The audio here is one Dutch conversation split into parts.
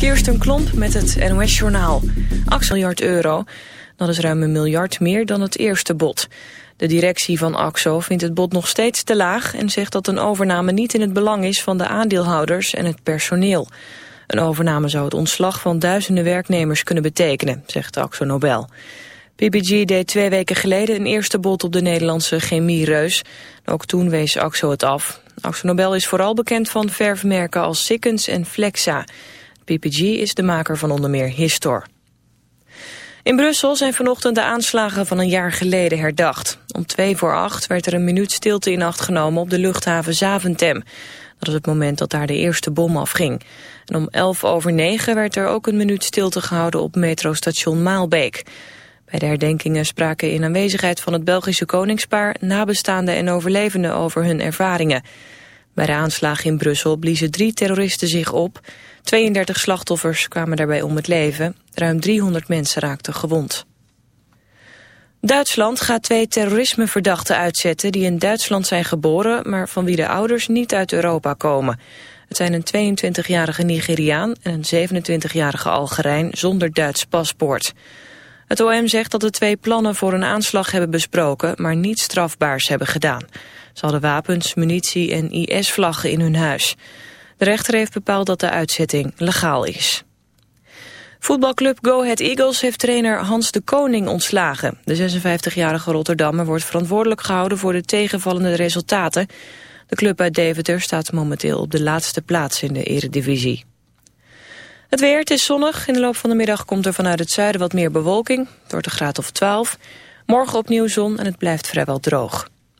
Kirsten Klomp met het NOS-journaal. 8 miljard euro, dat is ruim een miljard meer dan het eerste bod. De directie van AXO vindt het bod nog steeds te laag... en zegt dat een overname niet in het belang is van de aandeelhouders en het personeel. Een overname zou het ontslag van duizenden werknemers kunnen betekenen, zegt AXO Nobel. PPG deed twee weken geleden een eerste bod op de Nederlandse chemiereus. Ook toen wees AXO het af. AXO Nobel is vooral bekend van verfmerken als Sikkens en Flexa. PPG is de maker van onder meer Histor. In Brussel zijn vanochtend de aanslagen van een jaar geleden herdacht. Om twee voor acht werd er een minuut stilte in acht genomen op de luchthaven Zaventem. Dat is het moment dat daar de eerste bom afging. En om elf over negen werd er ook een minuut stilte gehouden op metrostation Maalbeek. Bij de herdenkingen spraken in aanwezigheid van het Belgische koningspaar... nabestaanden en overlevenden over hun ervaringen. Bij de aanslagen in Brussel bliezen drie terroristen zich op. 32 slachtoffers kwamen daarbij om het leven. Ruim 300 mensen raakten gewond. Duitsland gaat twee terrorismeverdachten uitzetten die in Duitsland zijn geboren, maar van wie de ouders niet uit Europa komen. Het zijn een 22-jarige Nigeriaan en een 27-jarige Algerijn zonder Duits paspoort. Het OM zegt dat de twee plannen voor een aanslag hebben besproken, maar niets strafbaars hebben gedaan. Ze hadden wapens, munitie en IS-vlaggen in hun huis. De rechter heeft bepaald dat de uitzetting legaal is. Voetbalclub Go Ahead Eagles heeft trainer Hans de Koning ontslagen. De 56-jarige Rotterdammer wordt verantwoordelijk gehouden voor de tegenvallende resultaten. De club uit Deventer staat momenteel op de laatste plaats in de eredivisie. Het weer, het is zonnig. In de loop van de middag komt er vanuit het zuiden wat meer bewolking. Door de graad of 12. Morgen opnieuw zon en het blijft vrijwel droog.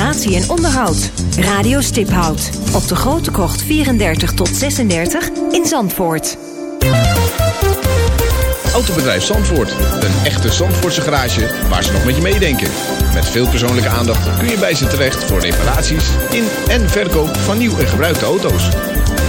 en onderhoud. Radio Stiphout op de Grote Krocht 34 tot 36 in Zandvoort. Autobedrijf Zandvoort. Een echte Zandvoortse garage waar ze nog met je meedenken. Met veel persoonlijke aandacht kun je bij ze terecht voor reparaties in en verkoop van nieuw en gebruikte auto's.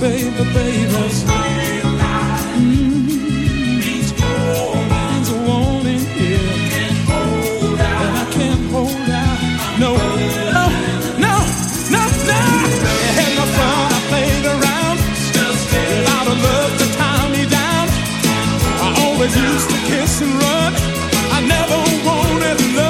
baby, baby. Cause warning, yeah. Can't hold out. I can't hold out. No. Used to kiss and run. I never wanted love.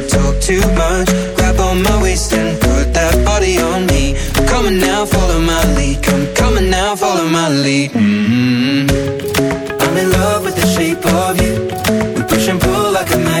like a man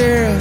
girl.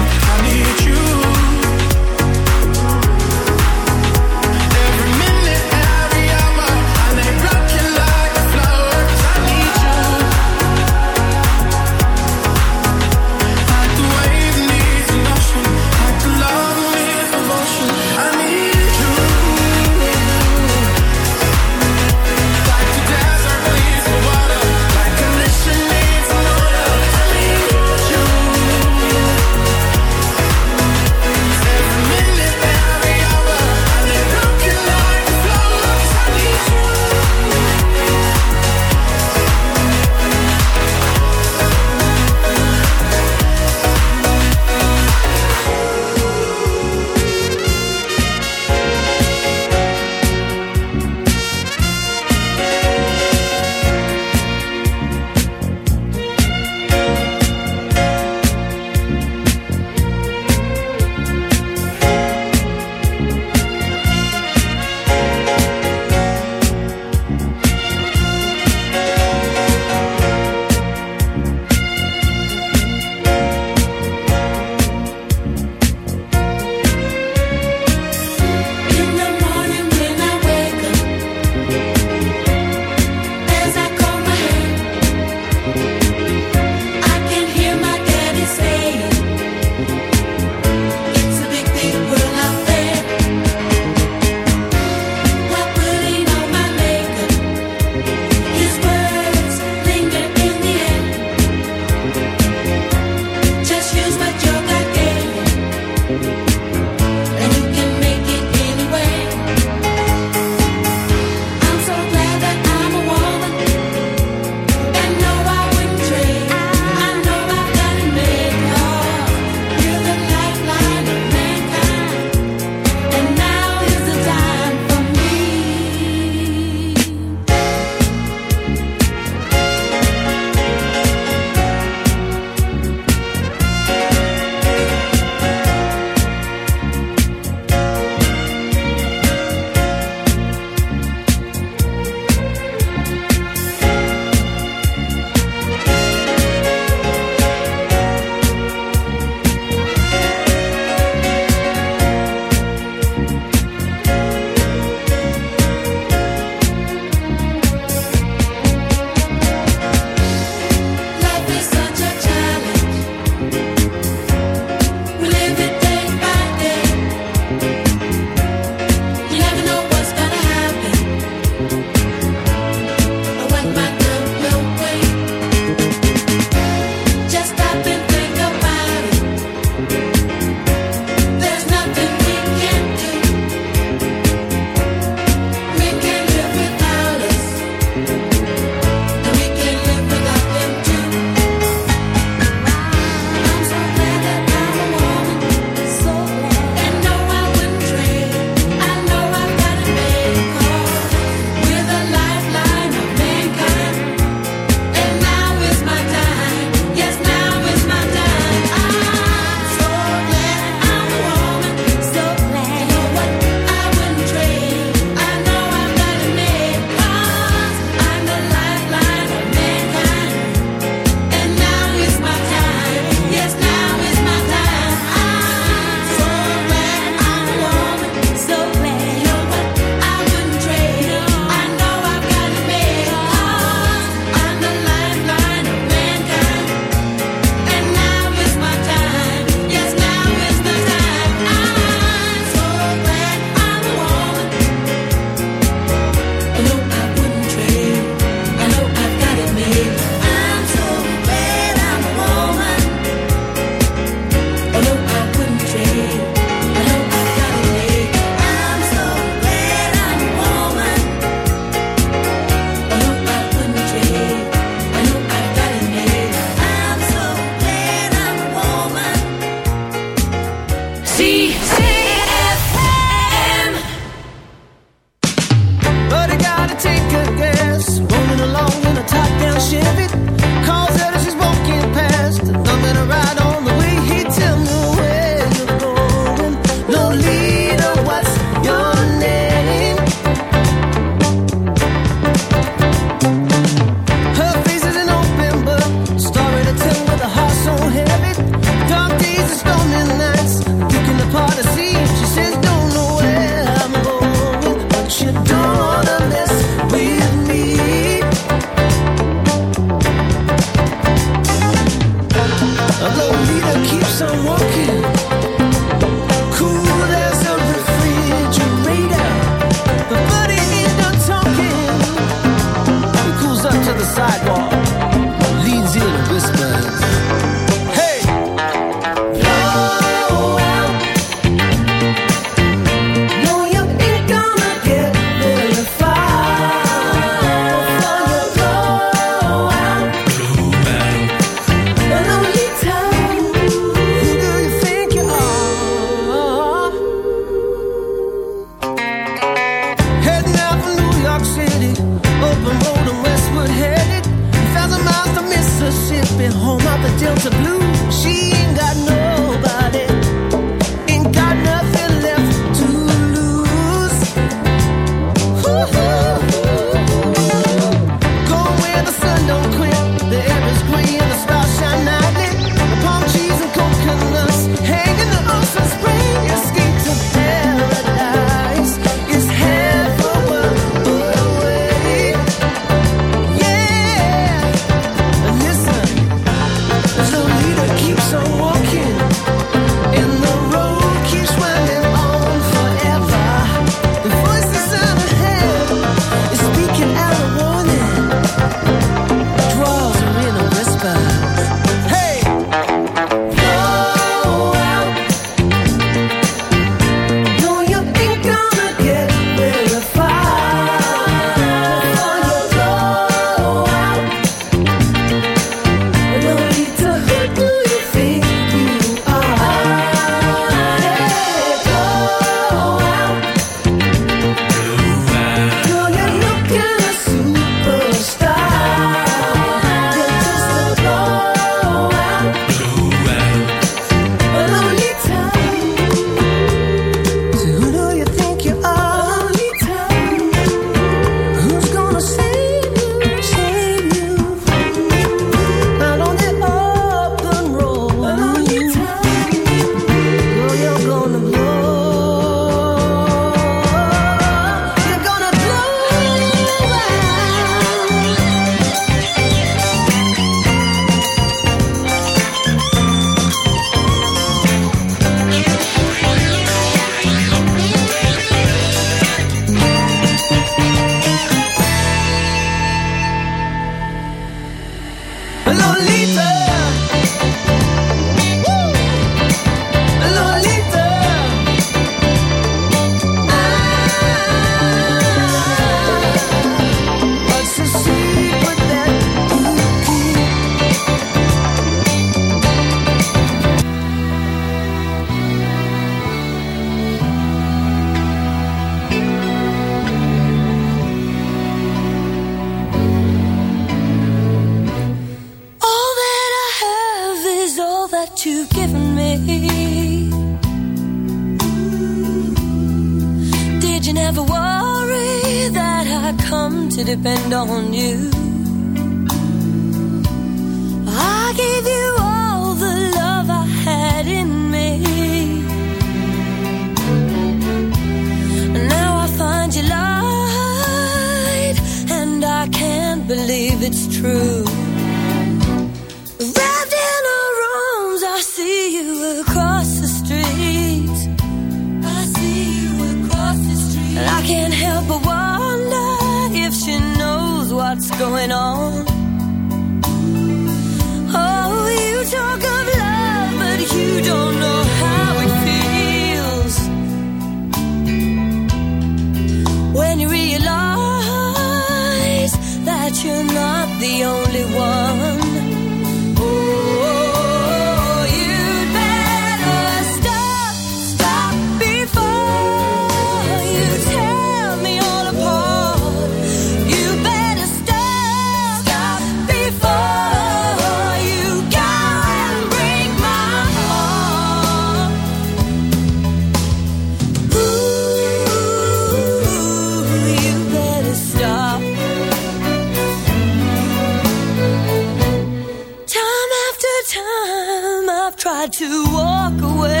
I've tried to walk away.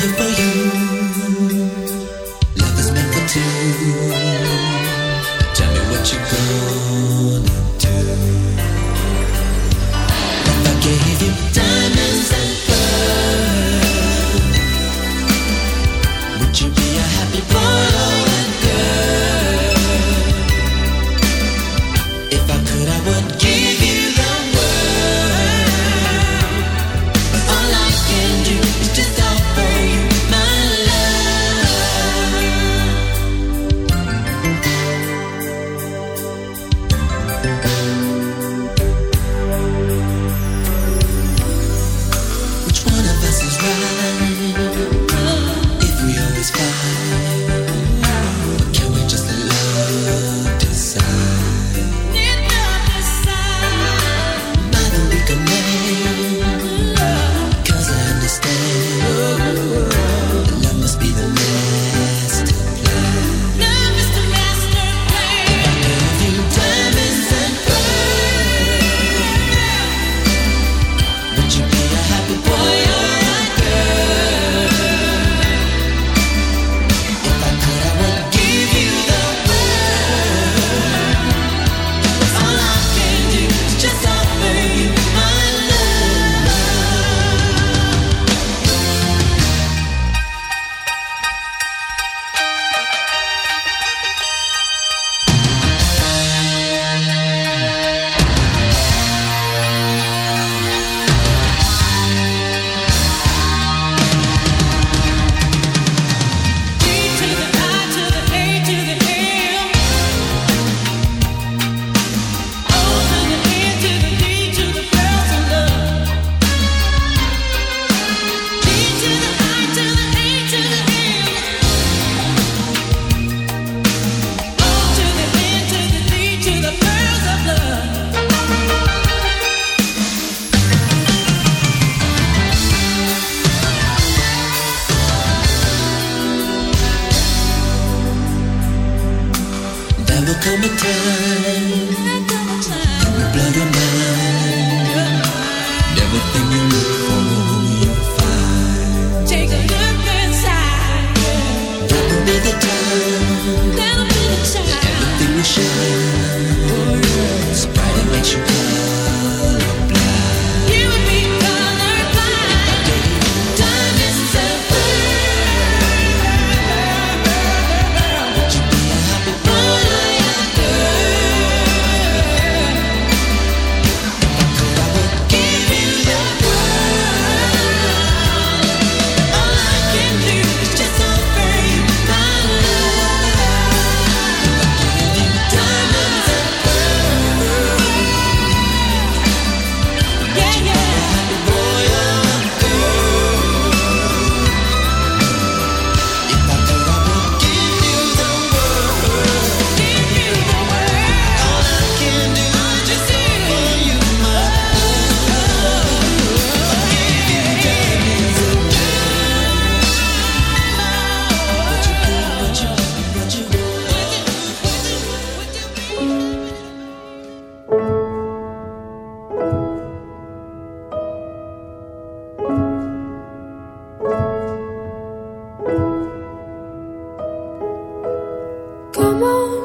live for you.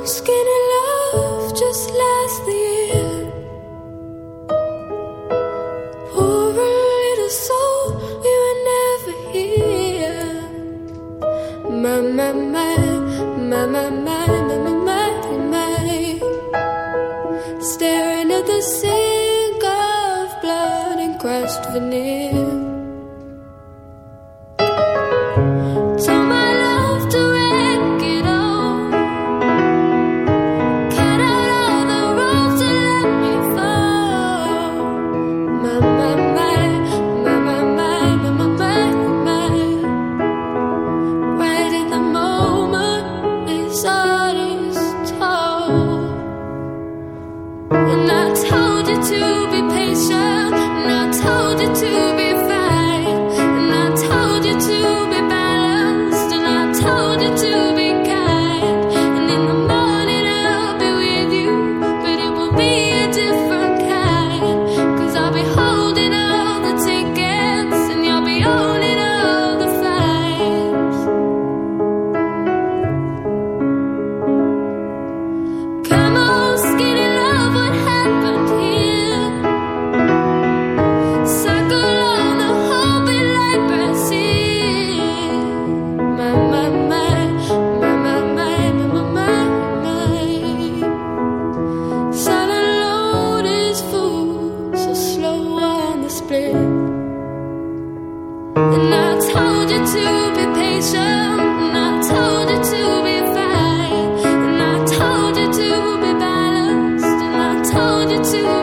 Skinny love, just last to